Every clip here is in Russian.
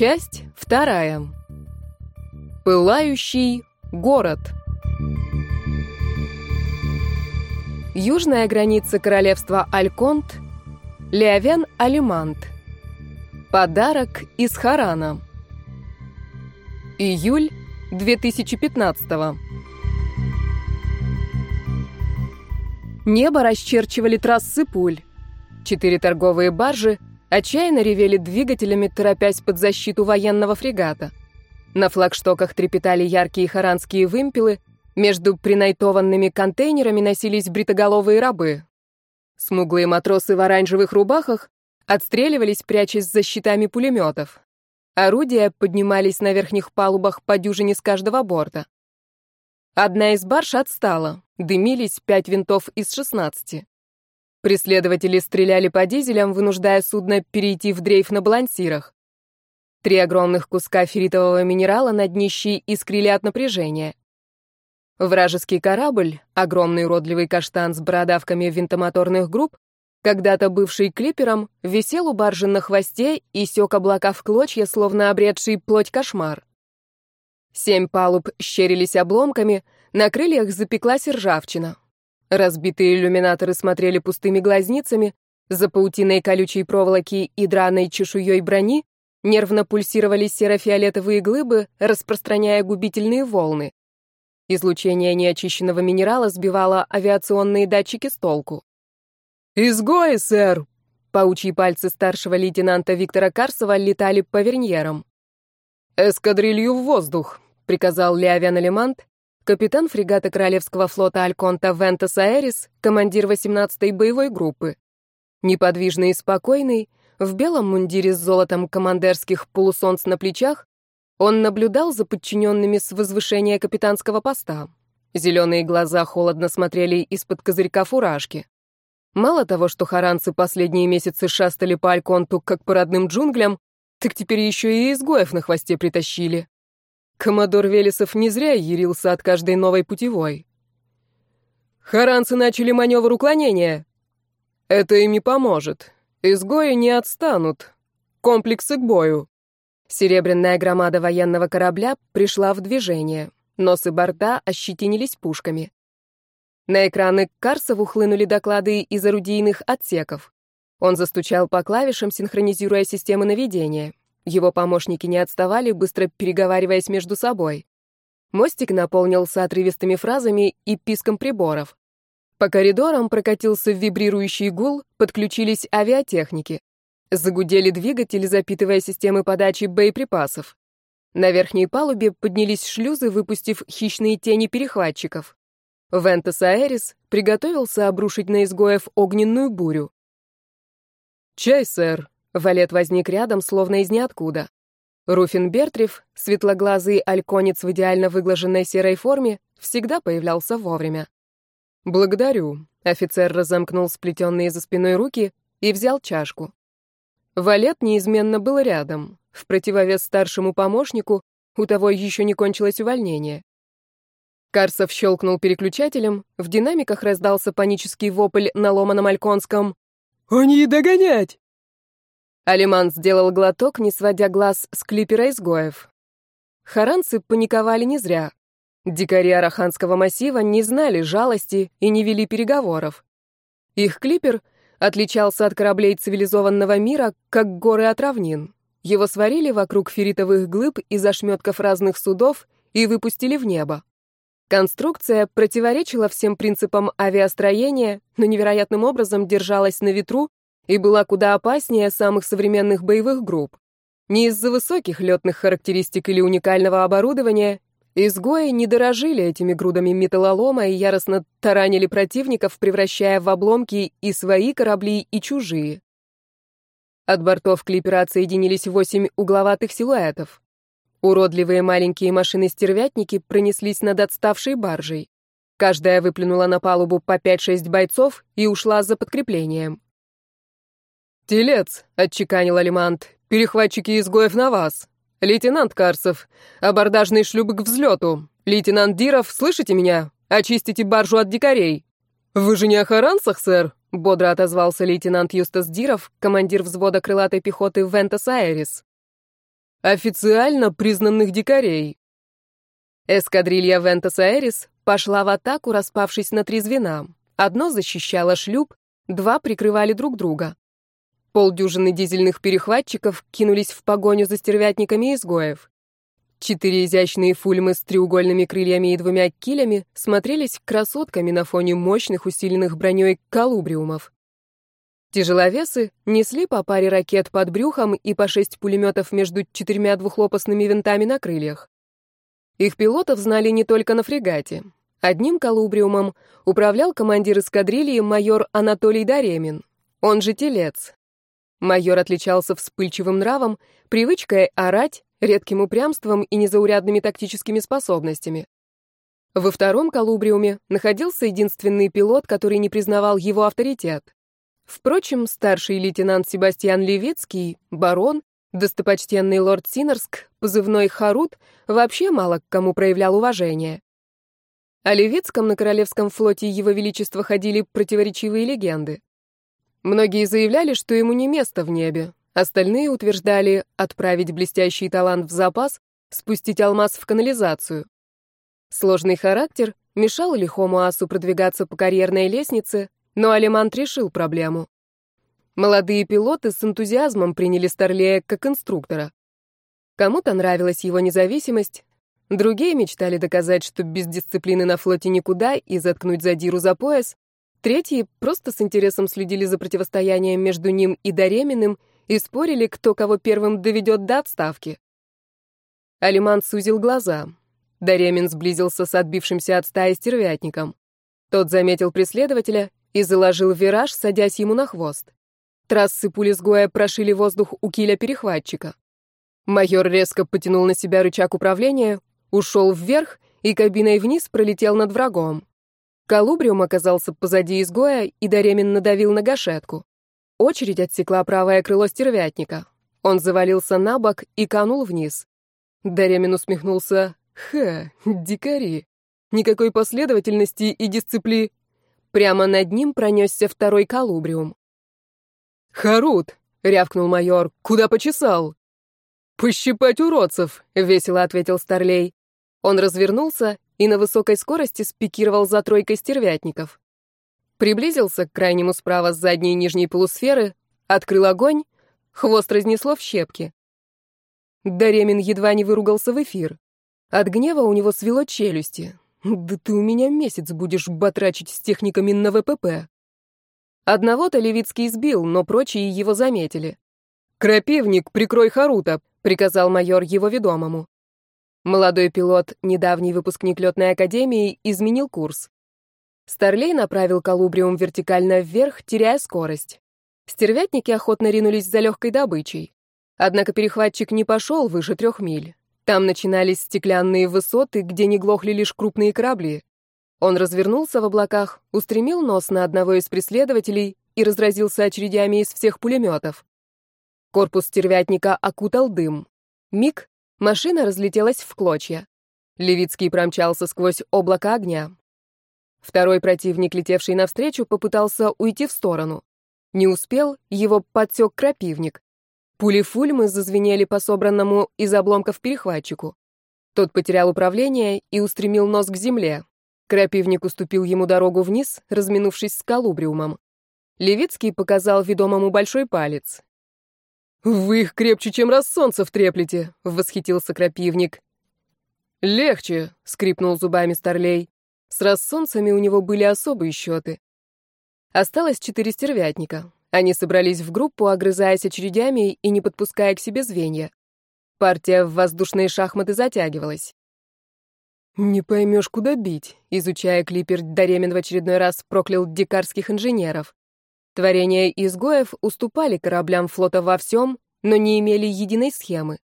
Часть вторая. Пылающий город. Южная граница королевства Альконт. Леовен Алимант. Подарок из Харана. Июль 2015 Небо расчерчивали трассы пуль. Четыре торговые баржи отчаянно ревели двигателями, торопясь под защиту военного фрегата. На флагштоках трепетали яркие харанские вымпелы, между принайтованными контейнерами носились бритоголовые рабы. Смуглые матросы в оранжевых рубахах отстреливались, прячась за щитами пулеметов. Орудия поднимались на верхних палубах по дюжине с каждого борта. Одна из барж отстала, дымились пять винтов из шестнадцати. Преследователи стреляли по дизелям, вынуждая судно перейти в дрейф на балансирах. Три огромных куска ферритового минерала на днище искрили от напряжения. Вражеский корабль, огромный уродливый каштан с бородавками винтомоторных групп, когда-то бывший клипером, висел у баржи на хвосте и сёк облака в клочья, словно обретший плоть кошмар. Семь палуб щерились обломками, на крыльях запеклась ржавчина. Разбитые иллюминаторы смотрели пустыми глазницами, за паутиной колючей проволоки и драной чешуей брони нервно пульсировали серо-фиолетовые глыбы, распространяя губительные волны. Излучение неочищенного минерала сбивало авиационные датчики с толку. «Изгои, сэр!» Паучьи пальцы старшего лейтенанта Виктора Карсова летали по верньерам. «Эскадрилью в воздух», — приказал Леовен Алимант, капитан фрегата Королевского флота Альконта Вентас Аэрис, командир 18-й боевой группы. Неподвижный и спокойный, в белом мундире с золотом командерских полусолнц на плечах, он наблюдал за подчиненными с возвышения капитанского поста. Зеленые глаза холодно смотрели из-под козырька фуражки. Мало того, что харанцы последние месяцы шастали по Альконту, как по родным джунглям, так теперь еще и изгоев на хвосте притащили. Коммодор Велесов не зря ярился от каждой новой путевой. Харанцы начали маневр уклонения. Это им не поможет. Изгои не отстанут. Комплексы к бою. Серебряная громада военного корабля пришла в движение. Носы борта ощетинились пушками. На экраны Карсову хлынули доклады из орудийных отсеков. Он застучал по клавишам, синхронизируя системы наведения. Его помощники не отставали, быстро переговариваясь между собой. Мостик наполнился отрывистыми фразами и писком приборов. По коридорам прокатился вибрирующий гул, подключились авиатехники. Загудели двигатели, запитывая системы подачи боеприпасов. На верхней палубе поднялись шлюзы, выпустив хищные тени перехватчиков. Вентас Аэрис приготовился обрушить на изгоев огненную бурю. «Чай, сэр», Валет возник рядом, словно из ниоткуда. Руфин Бертрев, светлоглазый альконец в идеально выглаженной серой форме, всегда появлялся вовремя. «Благодарю», — офицер разомкнул сплетенные за спиной руки и взял чашку. Валет неизменно был рядом, в противовес старшему помощнику, у того еще не кончилось увольнение. Карсов щелкнул переключателем, в динамиках раздался панический вопль на ломаном альконском. «Они догонять!» Алиман сделал глоток, не сводя глаз с клипера изгоев. Харанцы паниковали не зря. Дикари Араханского массива не знали жалости и не вели переговоров. Их клипер отличался от кораблей цивилизованного мира, как горы от равнин. Его сварили вокруг ферритовых глыб из ошметков разных судов и выпустили в небо. Конструкция противоречила всем принципам авиастроения, но невероятным образом держалась на ветру и была куда опаснее самых современных боевых групп. Не из-за высоких летных характеристик или уникального оборудования, изгои не дорожили этими грудами металлолома и яростно таранили противников, превращая в обломки и свои корабли, и чужие. От бортов клипера отсоединились восемь угловатых силуэтов. Уродливые маленькие машины-стервятники пронеслись над отставшей баржей. Каждая выплюнула на палубу по 5-6 бойцов и ушла за подкреплением. «Телец», — отчеканил Алимант, — «перехватчики изгоев на вас. Лейтенант Карсов, абордажный шлюп к взлету. Лейтенант Диров, слышите меня? Очистите баржу от дикарей». «Вы же не о харанцах, сэр?» — бодро отозвался лейтенант Юстас Диров, командир взвода крылатой пехоты Вентас Айрис. официально признанных дикарей. Эскадрилья Вентас Аэрис пошла в атаку, распавшись на три звена. Одно защищало шлюп, два прикрывали друг друга. Полдюжины дизельных перехватчиков кинулись в погоню за стервятниками изгоев. Четыре изящные фульмы с треугольными крыльями и двумя килями смотрелись красотками на фоне мощных, усиленных броней колубриумов. Тяжеловесы несли по паре ракет под брюхом и по шесть пулеметов между четырьмя двухлопастными винтами на крыльях. Их пилотов знали не только на фрегате. Одним колубриумом управлял командир эскадрильи майор Анатолий Даремин, он же Телец. Майор отличался вспыльчивым нравом, привычкой орать, редким упрямством и незаурядными тактическими способностями. Во втором колубриуме находился единственный пилот, который не признавал его авторитет. Впрочем, старший лейтенант Себастьян Левицкий, барон, достопочтенный лорд Синерск, позывной Харут, вообще мало к кому проявлял уважение. О Левицком на Королевском флоте Его Величества ходили противоречивые легенды. Многие заявляли, что ему не место в небе, остальные утверждали отправить блестящий талант в запас, спустить алмаз в канализацию. Сложный характер мешал лихому асу продвигаться по карьерной лестнице, но Алимант решил проблему. Молодые пилоты с энтузиазмом приняли Старлея как инструктора. Кому-то нравилась его независимость, другие мечтали доказать, что без дисциплины на флоте никуда и заткнуть задиру за пояс, третьи просто с интересом следили за противостоянием между ним и Дареминым и спорили, кто кого первым доведет до отставки. Алимант сузил глаза. Даремин сблизился с отбившимся от стаи стервятником. Тот заметил преследователя и заложил вираж, садясь ему на хвост. Трассы пули сгоя прошили воздух у киля перехватчика. Майор резко потянул на себя рычаг управления, ушел вверх и кабиной вниз пролетел над врагом. Колубриум оказался позади изгоя, и Даремин надавил на гашетку. Очередь отсекла правое крыло стервятника. Он завалился на бок и канул вниз. Даремин усмехнулся. «Ха, дикари. Никакой последовательности и дисциплины. Прямо над ним пронесся второй колубриум. «Харут!» — рявкнул майор. «Куда почесал?» «Пощипать уродцев!» — весело ответил Старлей. Он развернулся и на высокой скорости спикировал за тройкой стервятников. Приблизился к крайнему справа с задней нижней полусферы, открыл огонь, хвост разнесло в щепки. Даремин едва не выругался в эфир. От гнева у него свело челюсти. Да ты у меня месяц будешь батрачить с техниками на ВПП. Одного-то Левицкий сбил, но прочие его заметили. «Крапивник, прикрой Харута», — приказал майор его ведомому. Молодой пилот, недавний выпускник летной академии, изменил курс. Старлей направил колубриум вертикально вверх, теряя скорость. Стервятники охотно ринулись за легкой добычей. Однако перехватчик не пошел выше трех миль. Там начинались стеклянные высоты, где не глохли лишь крупные корабли. Он развернулся в облаках, устремил нос на одного из преследователей и разразился очередями из всех пулеметов. Корпус стервятника окутал дым. Миг, машина разлетелась в клочья. Левицкий промчался сквозь облако огня. Второй противник, летевший навстречу, попытался уйти в сторону. Не успел, его подсек крапивник. Пули фульмы зазвенели по собранному из обломков перехватчику. Тот потерял управление и устремил нос к земле. Крапивник уступил ему дорогу вниз, разминувшись с колубриумом. Левицкий показал ведомому большой палец. «Вы их крепче, чем рассонцев треплете!» — восхитился крапивник. «Легче!» — скрипнул зубами Старлей. С рассонцами у него были особые счеты. Осталось четыре стервятника. Они собрались в группу, огрызаясь очередями и не подпуская к себе звенья. Партия в воздушные шахматы затягивалась. «Не поймешь, куда бить», — изучая клипер, Даремин в очередной раз проклял дикарских инженеров. Творения изгоев уступали кораблям флота во всем, но не имели единой схемы.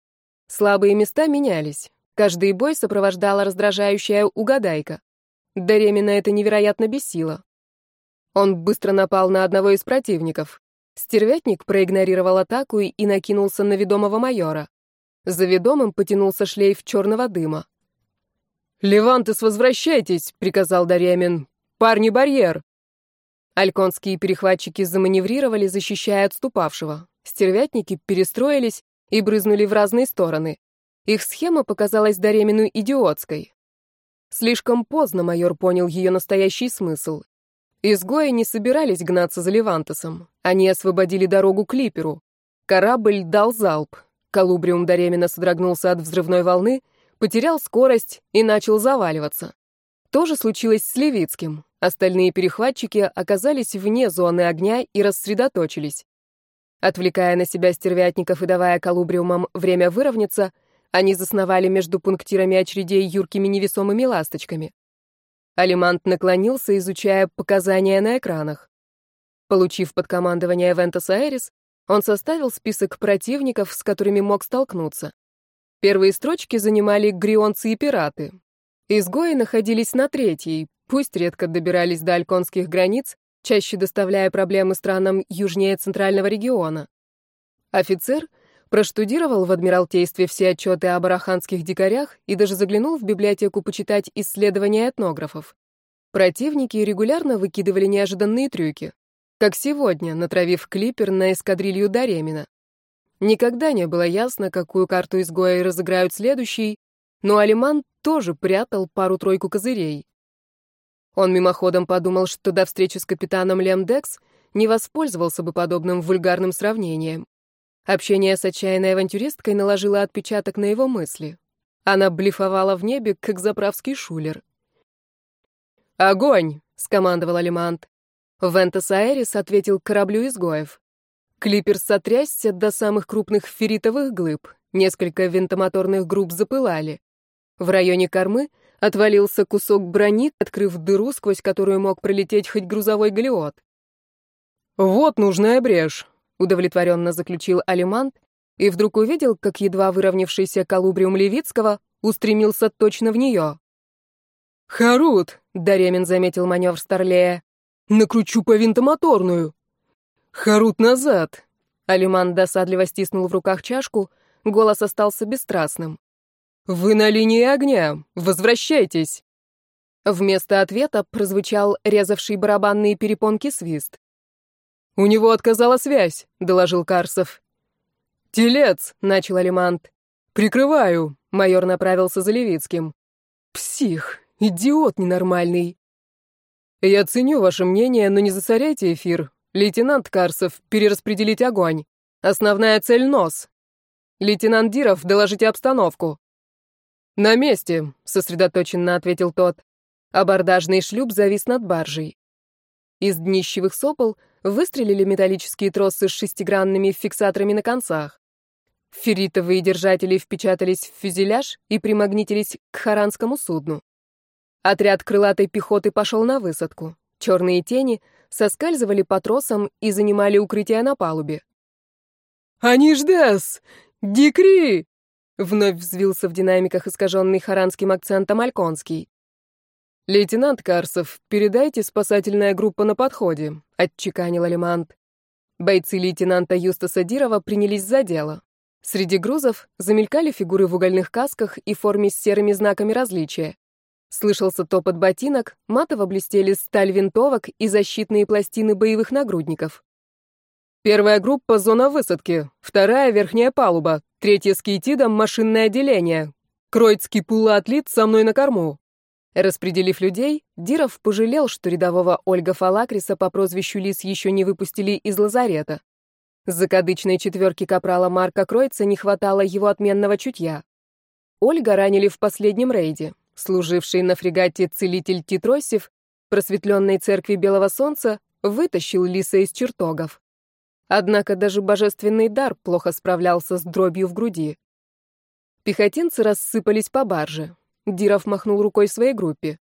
Слабые места менялись. Каждый бой сопровождала раздражающая угадайка. Даремина это невероятно бесило. Он быстро напал на одного из противников. Стервятник проигнорировал атаку и накинулся на ведомого майора. За ведомым потянулся шлейф черного дыма. «Левантес, возвращайтесь!» — приказал Даремин. «Парни, барьер!» Альконские перехватчики заманеврировали, защищая отступавшего. Стервятники перестроились и брызнули в разные стороны. Их схема показалась Даремину идиотской. Слишком поздно майор понял ее настоящий смысл. Изгои не собирались гнаться за Левантосом. Они освободили дорогу Клиперу. Корабль дал залп. Колубриум Даремина содрогнулся от взрывной волны, потерял скорость и начал заваливаться. То же случилось с Левицким. Остальные перехватчики оказались вне зоны огня и рассредоточились. Отвлекая на себя стервятников и давая колубриумам время выровняться, они засновали между пунктирами очередей юркими невесомыми ласточками. Алимант наклонился, изучая показания на экранах. Получив под командование Вентас Аэрис, он составил список противников, с которыми мог столкнуться. Первые строчки занимали грионцы и пираты. Изгои находились на третьей, пусть редко добирались до альконских границ, чаще доставляя проблемы странам южнее центрального региона. Офицер проштудировал в Адмиралтействе все отчеты об араханских дикарях и даже заглянул в библиотеку почитать исследования этнографов. Противники регулярно выкидывали неожиданные трюки, как сегодня, натравив клипер на эскадрилью Даремина. Никогда не было ясно, какую карту изгоя разыграют следующий, но Алиман тоже прятал пару-тройку козырей. Он мимоходом подумал, что до встречи с капитаном Лемдекс не воспользовался бы подобным вульгарным сравнением. Общение с отчаянной авантюристкой наложило отпечаток на его мысли. Она блефовала в небе, как заправский шулер. «Огонь!» — скомандовал Алимант. Вентас Аэрис ответил кораблю изгоев. Клипер сотрясся до самых крупных ферритовых глыб. Несколько винтомоторных групп запылали. В районе кормы отвалился кусок брони, открыв дыру, сквозь которую мог пролететь хоть грузовой галеот. «Вот нужная брешь», — удовлетворенно заключил Алимант, и вдруг увидел, как едва выровнявшийся колубриум Левицкого устремился точно в нее. «Харут!» — Даремин заметил маневр Старлея. «Накручу по винтомоторную!» «Харут назад!» Алиман досадливо стиснул в руках чашку, голос остался бесстрастным. «Вы на линии огня! Возвращайтесь!» Вместо ответа прозвучал резавший барабанные перепонки свист. «У него отказала связь», — доложил Карсов. «Телец», — начал Алимант. «Прикрываю», — майор направился за Левицким. «Псих, идиот ненормальный». «Я ценю ваше мнение, но не засоряйте эфир. Лейтенант Карсов, перераспределить огонь. Основная цель — нос. Лейтенант Диров, доложите обстановку. На месте, сосредоточенно ответил тот. Абордажный шлюп завис над баржей. Из днищевых сопол выстрелили металлические тросы с шестигранными фиксаторами на концах. Ферритовые держатели впечатались в фюзеляж и примагнитились к харанскому судну. Отряд крылатой пехоты пошел на высадку. Черные тени — соскальзывали по тросам и занимали укрытие на палубе. «Они ждас! Дикри!» Вновь взвился в динамиках искаженный харанским акцентом Альконский. «Лейтенант Карсов, передайте спасательная группа на подходе», — отчеканил Алимант. Бойцы лейтенанта Юстаса Дирова принялись за дело. Среди грузов замелькали фигуры в угольных касках и форме с серыми знаками различия. Слышался топот ботинок, матово блестели сталь винтовок и защитные пластины боевых нагрудников. Первая группа — зона высадки, вторая — верхняя палуба, третья — с кейтидом — машинное отделение. Кроицкий пулоотлит со мной на корму. Распределив людей, Диров пожалел, что рядового Ольга Фалакриса по прозвищу Лис еще не выпустили из лазарета. Закадычной четверки капрала Марка Кройца не хватало его отменного чутья. Ольга ранили в последнем рейде. Служивший на фрегате целитель Титросев, просветленной церкви Белого Солнца, вытащил лиса из чертогов. Однако даже божественный дар плохо справлялся с дробью в груди. Пехотинцы рассыпались по барже. Диров махнул рукой своей группе.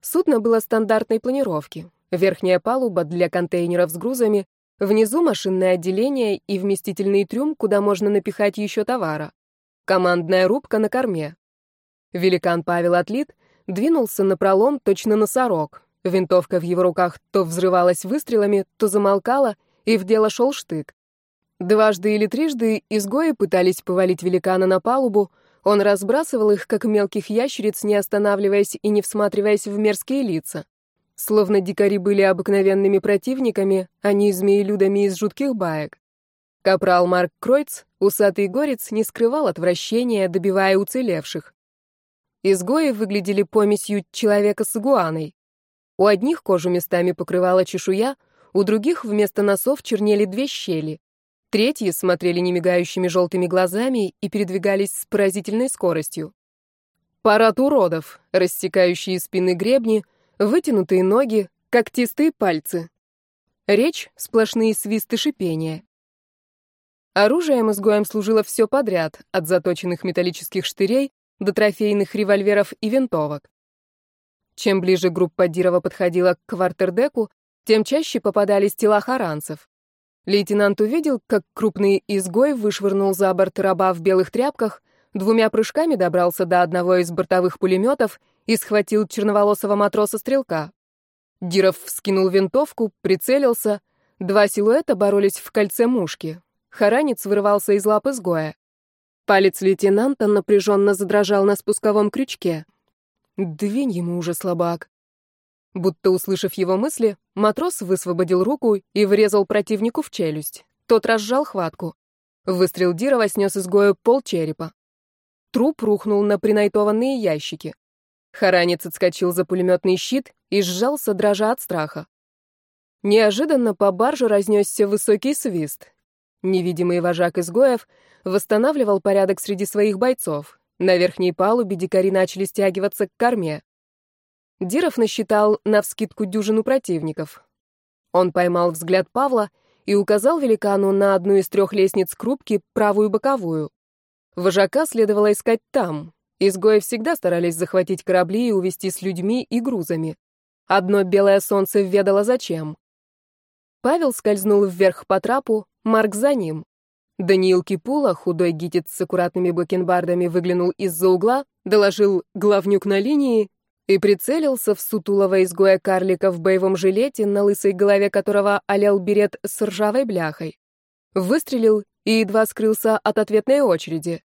Судно было стандартной планировки. Верхняя палуба для контейнеров с грузами, внизу машинное отделение и вместительный трюм, куда можно напихать еще товара. Командная рубка на корме. Великан Павел Атлит двинулся на пролом точно носорог. Винтовка в его руках то взрывалась выстрелами, то замолкала, и в дело шел штык. Дважды или трижды изгои пытались повалить великана на палубу, он разбрасывал их, как мелких ящериц, не останавливаясь и не всматриваясь в мерзкие лица. Словно дикари были обыкновенными противниками, а не змеелюдами из жутких баек. Капрал Марк Кройц, усатый горец, не скрывал отвращения, добивая уцелевших. Изгои выглядели помесью человека с игуаной. У одних кожу местами покрывала чешуя, у других вместо носов чернели две щели. Третьи смотрели немигающими желтыми глазами и передвигались с поразительной скоростью. Парад уродов, рассекающие спины гребни, вытянутые ноги, когтистые пальцы. Речь — сплошные свисты шипения. Оружием изгоем служило все подряд, от заточенных металлических штырей до трофейных револьверов и винтовок. Чем ближе группа Дирова подходила к квартердеку, тем чаще попадались тела харанцев. Лейтенант увидел, как крупный изгой вышвырнул за борт раба в белых тряпках, двумя прыжками добрался до одного из бортовых пулеметов и схватил черноволосого матроса-стрелка. Диров вскинул винтовку, прицелился. Два силуэта боролись в кольце мушки. Харанец вырывался из лап изгоя. Палец лейтенанта напряженно задрожал на спусковом крючке. «Двинь ему уже, слабак!» Будто услышав его мысли, матрос высвободил руку и врезал противнику в челюсть. Тот разжал хватку. Выстрел Дирова снес изгою пол черепа. Труп рухнул на принайтованные ящики. Харанец отскочил за пулеметный щит и сжался, дрожа от страха. Неожиданно по барже разнесся высокий свист. Невидимый вожак изгоев восстанавливал порядок среди своих бойцов. На верхней палубе дикари начали стягиваться к корме. Диров насчитал навскидку дюжину противников. Он поймал взгляд Павла и указал великану на одну из трех лестниц крупки, правую боковую. Вожака следовало искать там. Изгои всегда старались захватить корабли и увезти с людьми и грузами. Одно белое солнце ведало зачем. Павел скользнул вверх по трапу, Марк за ним. Даниил Кипула, худой гитец с аккуратными бакенбардами, выглянул из-за угла, доложил главнюк на линии и прицелился в сутулого изгоя карлика в боевом жилете, на лысой голове которого олел берет с ржавой бляхой. Выстрелил и едва скрылся от ответной очереди.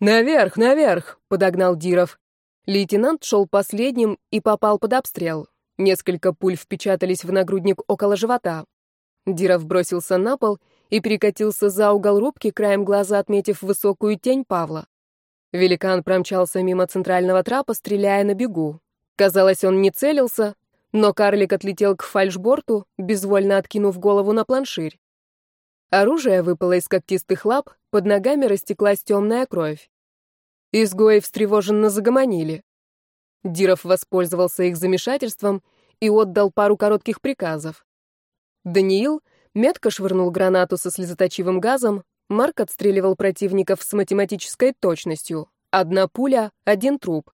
«Наверх, наверх!» — подогнал Диров. Лейтенант шел последним и попал под обстрел. Несколько пуль впечатались в нагрудник около живота. Диров бросился на пол и перекатился за угол рубки, краем глаза отметив высокую тень Павла. Великан промчался мимо центрального трапа, стреляя на бегу. Казалось, он не целился, но карлик отлетел к фальшборту, безвольно откинув голову на планширь. Оружие выпало из когтистых лап, под ногами растеклась темная кровь. Изгои встревоженно загомонили. Диров воспользовался их замешательством и отдал пару коротких приказов. Даниил метко швырнул гранату со слезоточивым газом, Марк отстреливал противников с математической точностью. Одна пуля, один труп.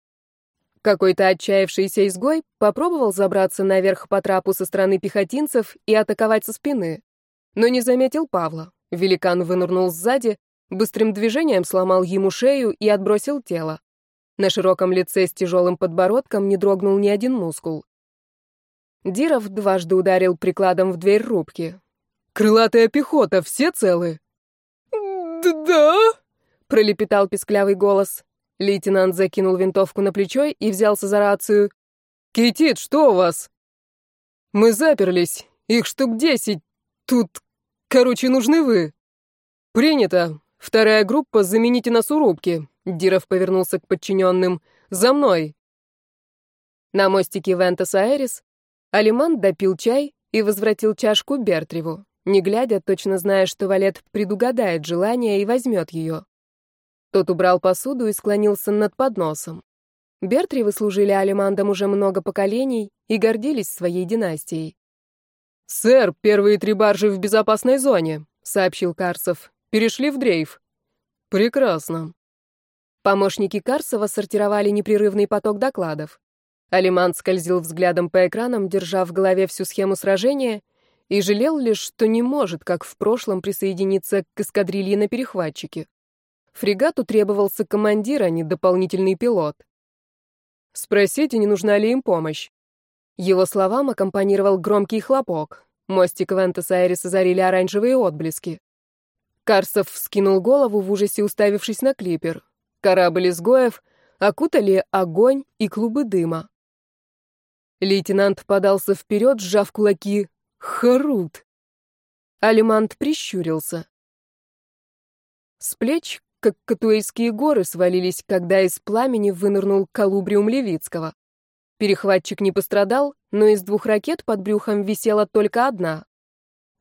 Какой-то отчаявшийся изгой попробовал забраться наверх по трапу со стороны пехотинцев и атаковать со спины. Но не заметил Павла. Великан вынырнул сзади, быстрым движением сломал ему шею и отбросил тело. На широком лице с тяжелым подбородком не дрогнул ни один мускул. Диров дважды ударил прикладом в дверь рубки. «Крылатая пехота, все целы?» «Да?» — пролепетал песклявый голос. Лейтенант закинул винтовку на плечо и взялся за рацию. «Кетит, что у вас?» «Мы заперлись. Их штук десять. Тут, короче, нужны вы». «Принято. Вторая группа, замените нас у рубки». Диров повернулся к подчиненным. «За мной!» На мостике Вентас-Аэрис Алиман допил чай и возвратил чашку Бертреву не глядя, точно зная, что Валет предугадает желание и возьмет ее. Тот убрал посуду и склонился над подносом. Бертри служили алимандам уже много поколений и гордились своей династией. «Сэр, первые три баржи в безопасной зоне», — сообщил Карсов. «Перешли в дрейф». «Прекрасно». Помощники Карсова сортировали непрерывный поток докладов. Алимант скользил взглядом по экранам, держа в голове всю схему сражения — и жалел лишь, что не может, как в прошлом, присоединиться к эскадрилье на перехватчике. Фрегату требовался командир, а не дополнительный пилот. Спросите, не нужна ли им помощь. Его словам аккомпанировал громкий хлопок. Мостик Вентес-Айрес озарили оранжевые отблески. Карсов вскинул голову в ужасе, уставившись на клипер. Корабль изгоев окутали огонь и клубы дыма. Лейтенант подался вперед, сжав кулаки, Харут. Алимант прищурился. С плеч, как Катуэйские горы, свалились, когда из пламени вынырнул колубриум Левицкого. Перехватчик не пострадал, но из двух ракет под брюхом висела только одна.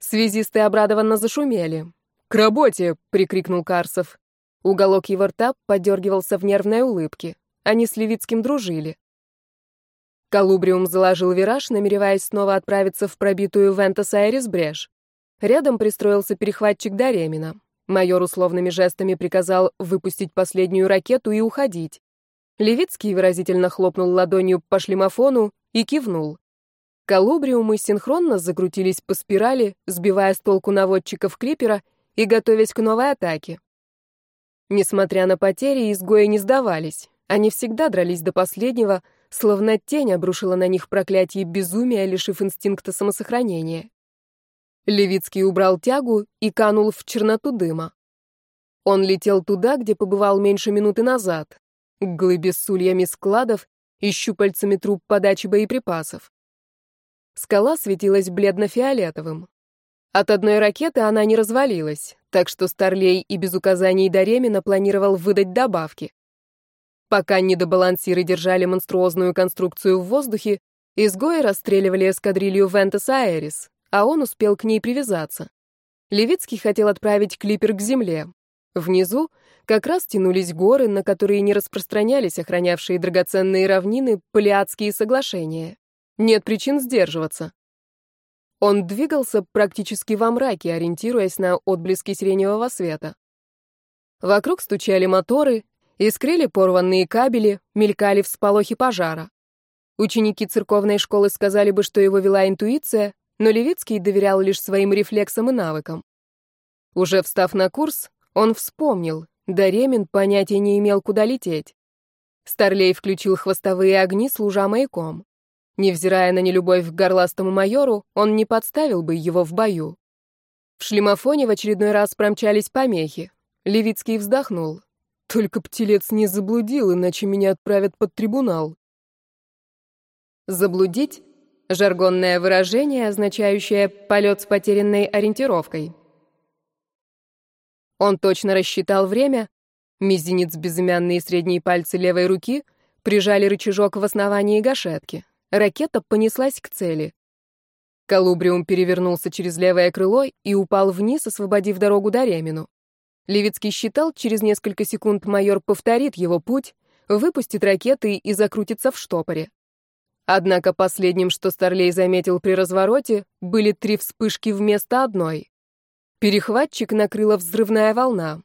Связисты обрадованно зашумели. «К работе!» — прикрикнул Карсов. Уголок его рта подергивался в нервной улыбке. Они с Левицким дружили. Колубриум заложил вираж, намереваясь снова отправиться в пробитую Вентас-Айрис брешь. Рядом пристроился перехватчик Даремина. Майор условными жестами приказал выпустить последнюю ракету и уходить. Левицкий выразительно хлопнул ладонью по шлемофону и кивнул. Колубриумы синхронно закрутились по спирали, сбивая с толку наводчиков клипера и готовясь к новой атаке. Несмотря на потери, изгои не сдавались. Они всегда дрались до последнего, словно тень обрушила на них проклятие безумия, лишив инстинкта самосохранения. Левицкий убрал тягу и канул в черноту дыма. Он летел туда, где побывал меньше минуты назад, к глыбе с ульями складов и щупальцами труб подачи боеприпасов. Скала светилась бледно-фиолетовым. От одной ракеты она не развалилась, так что Старлей и без указаний Даремина планировал выдать добавки. Пока недобалансиры держали монструозную конструкцию в воздухе, изгои расстреливали эскадрилью Вентес Аэрис, а он успел к ней привязаться. Левицкий хотел отправить клипер к земле. Внизу как раз тянулись горы, на которые не распространялись охранявшие драгоценные равнины Палеатские соглашения. Нет причин сдерживаться. Он двигался практически во мраке, ориентируясь на отблески сиреневого света. Вокруг стучали моторы, искрили порванные кабели, мелькали всполохи пожара. Ученики церковной школы сказали бы, что его вела интуиция, но Левицкий доверял лишь своим рефлексам и навыкам. Уже встав на курс, он вспомнил, Даремин понятия не имел, куда лететь. Старлей включил хвостовые огни, служа маяком. Невзирая на нелюбовь к горластому майору, он не подставил бы его в бою. В шлемофоне в очередной раз промчались помехи. Левицкий вздохнул. Только птелец не заблудил, иначе меня отправят под трибунал. Заблудить — жаргонное выражение, означающее полет с потерянной ориентировкой. Он точно рассчитал время. Мизинец, безымянные средние пальцы левой руки прижали рычажок в основании гашетки. Ракета понеслась к цели. Колубриум перевернулся через левое крыло и упал вниз, освободив дорогу Даремину. Левицкий считал, через несколько секунд майор повторит его путь, выпустит ракеты и закрутится в штопоре. Однако последним, что Старлей заметил при развороте, были три вспышки вместо одной. Перехватчик накрыла взрывная волна.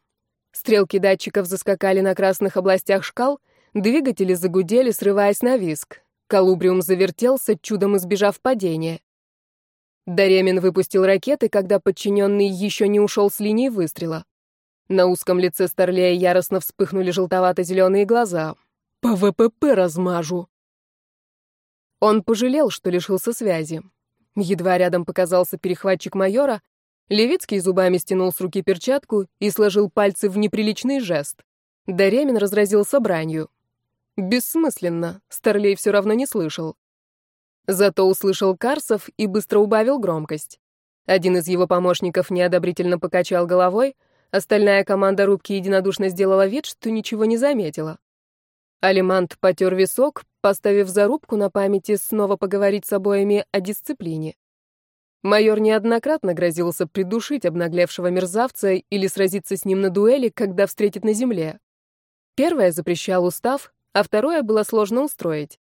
Стрелки датчиков заскакали на красных областях шкал, двигатели загудели, срываясь на виск. Колубриум завертелся, чудом избежав падения. Даремин выпустил ракеты, когда подчиненный еще не ушел с линии выстрела. На узком лице Старлея яростно вспыхнули желтовато-зеленые глаза. «По ВПП размажу!» Он пожалел, что лишился связи. Едва рядом показался перехватчик майора, Левицкий зубами стянул с руки перчатку и сложил пальцы в неприличный жест. Даремин разразился бранью. Бессмысленно, Старлей все равно не слышал. Зато услышал Карсов и быстро убавил громкость. Один из его помощников неодобрительно покачал головой, остальная команда рубки единодушно сделала вид, что ничего не заметила. Алимант потер висок, поставив зарубку на памяти снова поговорить с обоими о дисциплине. Майор неоднократно грозился придушить обнаглевшего мерзавца или сразиться с ним на дуэли, когда встретит на земле. Первое запрещал устав, а второе было сложно устроить.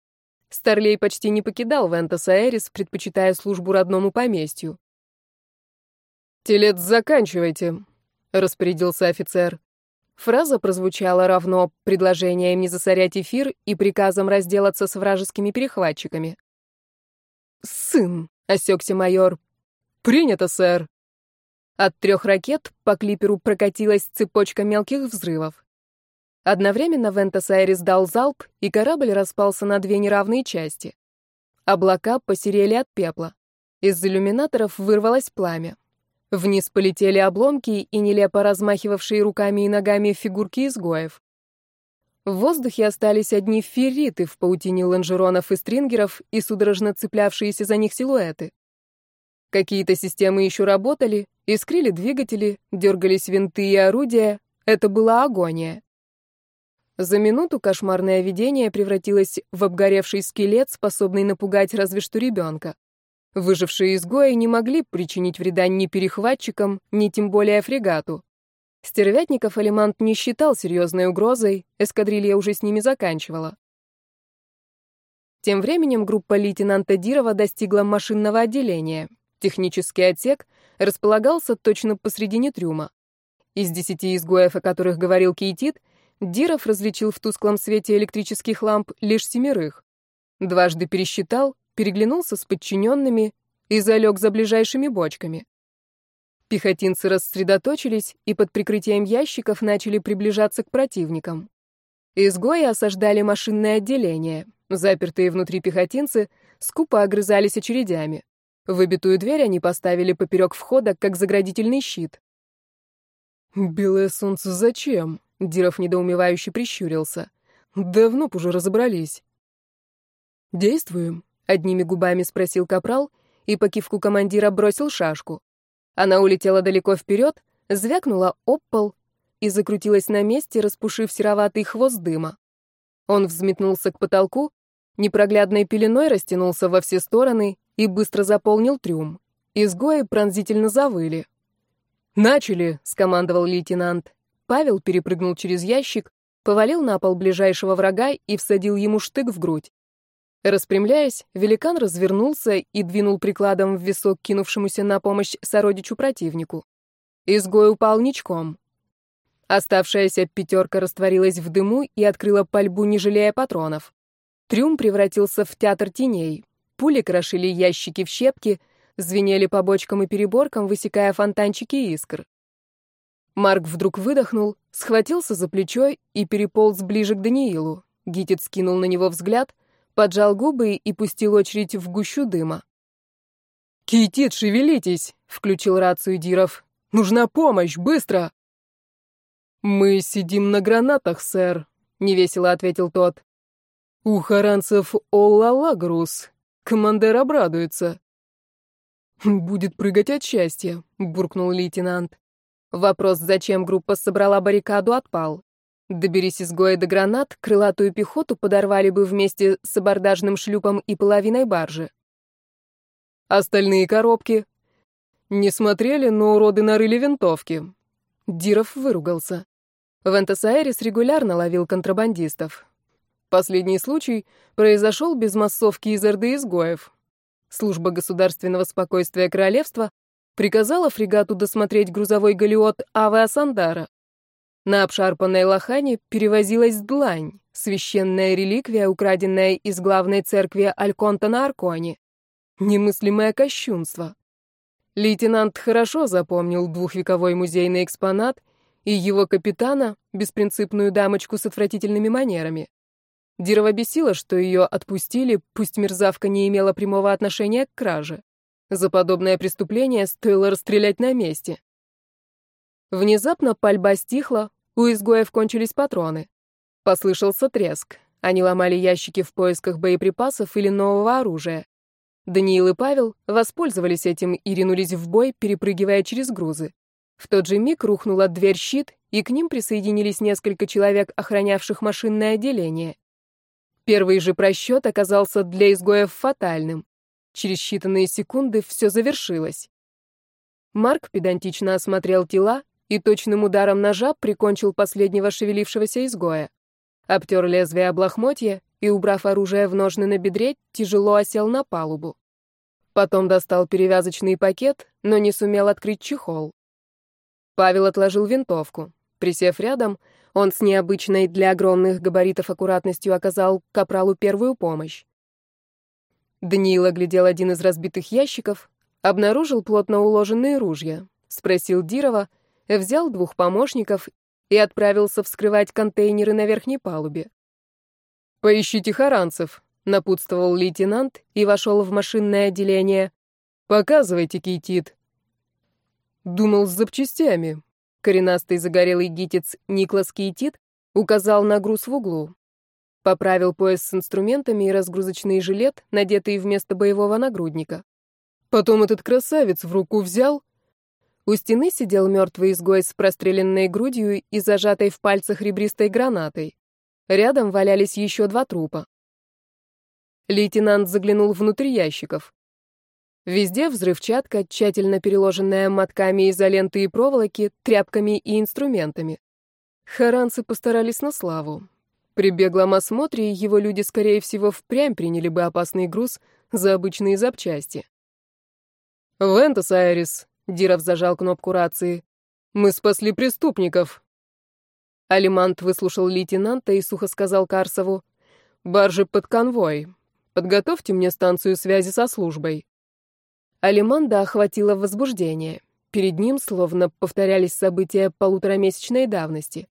Старлей почти не покидал Вентас Аэрис, предпочитая службу родному поместью. «Телец, заканчивайте», — распорядился офицер. Фраза прозвучала равно предложением не засорять эфир и приказом разделаться с вражескими перехватчиками. «Сын!» — осекся майор. «Принято, сэр!» От трех ракет по клиперу прокатилась цепочка мелких взрывов. Одновременно Вентас Айрис дал залп, и корабль распался на две неравные части. Облака посерели от пепла. Из иллюминаторов вырвалось пламя. Вниз полетели обломки и нелепо размахивавшие руками и ногами фигурки изгоев. В воздухе остались одни ферриты в паутине лонжеронов и стрингеров и судорожно цеплявшиеся за них силуэты. Какие-то системы еще работали, искрили двигатели, дергались винты и орудия, Это была агония. За минуту кошмарное видение превратилось в обгоревший скелет, способный напугать разве что ребенка. Выжившие изгои не могли причинить вреда ни перехватчикам, ни тем более фрегату. Стервятников Алимант не считал серьезной угрозой, эскадрилья уже с ними заканчивала. Тем временем группа лейтенанта Дирова достигла машинного отделения. Технический отсек располагался точно посредине трюма. Из десяти изгоев, о которых говорил Кейтит, Диров различил в тусклом свете электрических ламп лишь семерых. Дважды пересчитал, переглянулся с подчиненными и залег за ближайшими бочками. Пехотинцы рассредоточились и под прикрытием ящиков начали приближаться к противникам. Изгои осаждали машинное отделение. Запертые внутри пехотинцы скупо огрызались очередями. Выбитую дверь они поставили поперек входа, как заградительный щит. «Белое солнце зачем?» Диров недоумевающе прищурился. «Давно б уже разобрались». «Действуем», — одними губами спросил капрал и по кивку командира бросил шашку. Она улетела далеко вперед, звякнула об пол и закрутилась на месте, распушив сероватый хвост дыма. Он взметнулся к потолку, непроглядной пеленой растянулся во все стороны и быстро заполнил трюм. Изгои пронзительно завыли. «Начали!» — скомандовал лейтенант. Павел перепрыгнул через ящик, повалил на пол ближайшего врага и всадил ему штык в грудь. Распрямляясь, великан развернулся и двинул прикладом в висок кинувшемуся на помощь сородичу противнику. Изгой упал ничком. Оставшаяся пятерка растворилась в дыму и открыла пальбу, не жалея патронов. Трюм превратился в театр теней. Пули крошили ящики в щепки, звенели по бочкам и переборкам, высекая фонтанчики искр. Марк вдруг выдохнул, схватился за плечо и переполз ближе к Даниилу. Гитит скинул на него взгляд, поджал губы и пустил очередь в гущу дыма. «Китит, шевелитесь!» — включил рацию Диров. «Нужна помощь, быстро!» «Мы сидим на гранатах, сэр», — невесело ответил тот. «У харанцев Олла груз. Командир обрадуется». «Будет прыгать от счастья», — буркнул лейтенант. Вопрос, зачем группа собрала баррикаду, отпал. Доберись изгоя до гранат, крылатую пехоту подорвали бы вместе с абордажным шлюпом и половиной баржи. Остальные коробки. Не смотрели, но уроды нарыли винтовки. Диров выругался. Вентасаэрис регулярно ловил контрабандистов. Последний случай произошел без массовки из Орды изгоев. Служба государственного спокойствия королевства приказала фрегату досмотреть грузовой галеот Аве Асандара. На обшарпанной лохане перевозилась длань, священная реликвия, украденная из главной церкви Альконта на Арконе. Немыслимое кощунство. Лейтенант хорошо запомнил двухвековой музейный экспонат и его капитана, беспринципную дамочку с отвратительными манерами. Дирова бесила, что ее отпустили, пусть мерзавка не имела прямого отношения к краже. За подобное преступление стоило расстрелять на месте. Внезапно пальба стихла, у изгоев кончились патроны. Послышался треск. Они ломали ящики в поисках боеприпасов или нового оружия. Даниил и Павел воспользовались этим и ринулись в бой, перепрыгивая через грузы. В тот же миг рухнула дверь щит, и к ним присоединились несколько человек, охранявших машинное отделение. Первый же просчет оказался для изгоев фатальным. Через считанные секунды все завершилось. Марк педантично осмотрел тела и точным ударом ножа прикончил последнего шевелившегося изгоя. Обтер лезвие об лохмотье и, убрав оружие в ножны на бедре, тяжело осел на палубу. Потом достал перевязочный пакет, но не сумел открыть чехол. Павел отложил винтовку. Присев рядом, он с необычной для огромных габаритов аккуратностью оказал капралу первую помощь. Даниил оглядел один из разбитых ящиков, обнаружил плотно уложенные ружья, спросил Дирова, взял двух помощников и отправился вскрывать контейнеры на верхней палубе. «Поищите харанцев», — напутствовал лейтенант и вошел в машинное отделение. «Показывайте, Кейтит». Думал с запчастями. Коренастый загорелый гитец Никлас Кейтит указал на груз в углу. Поправил пояс с инструментами и разгрузочный жилет, надетый вместо боевого нагрудника. Потом этот красавец в руку взял. У стены сидел мертвый изгой с простреленной грудью и зажатой в пальцах ребристой гранатой. Рядом валялись еще два трупа. Лейтенант заглянул внутрь ящиков. Везде взрывчатка, тщательно переложенная мотками изоленты и проволоки, тряпками и инструментами. Харанцы постарались на славу. При беглом осмотре его люди, скорее всего, впрямь приняли бы опасный груз за обычные запчасти. «Вентас Айрис», — Диров зажал кнопку рации, — «мы спасли преступников». Алимант выслушал лейтенанта и сухо сказал Карсову, «Баржи под конвой. Подготовьте мне станцию связи со службой». Алиманда охватило возбуждение. Перед ним словно повторялись события полуторамесячной давности.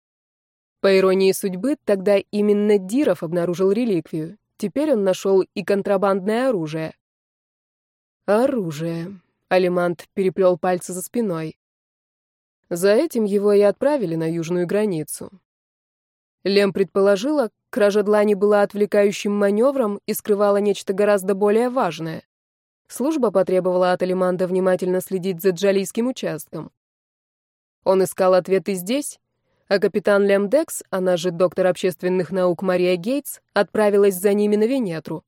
По иронии судьбы, тогда именно Диров обнаружил реликвию. Теперь он нашел и контрабандное оружие. Оружие. Алимант переплел пальцы за спиной. За этим его и отправили на южную границу. Лем предположила, кража длани была отвлекающим маневром и скрывала нечто гораздо более важное. Служба потребовала от Алиманда внимательно следить за джалийским участком. Он искал ответы здесь, а капитан Лем Декс, она же доктор общественных наук Мария Гейтс, отправилась за ними на Венетру.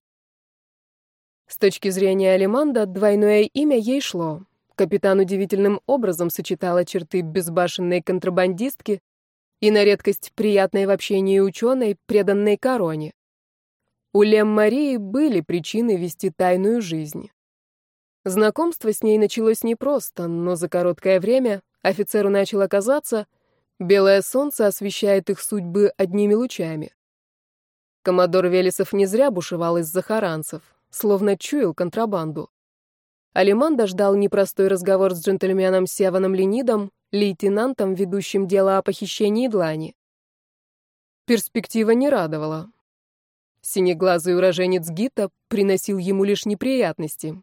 С точки зрения Алиманда, двойное имя ей шло. Капитан удивительным образом сочетала черты безбашенной контрабандистки и на редкость приятной в общении ученой, преданной короне. У Лем Марии были причины вести тайную жизнь. Знакомство с ней началось непросто, но за короткое время офицеру начало казаться, белое солнце освещает их судьбы одними лучами. Коммодор Велесов не зря бушевал из-за харанцев, словно чуял контрабанду. Алиман дождал непростой разговор с джентльменом Севаном Ленидом, лейтенантом, ведущим дело о похищении длани. Перспектива не радовала. Синеглазый уроженец Гита приносил ему лишь неприятности.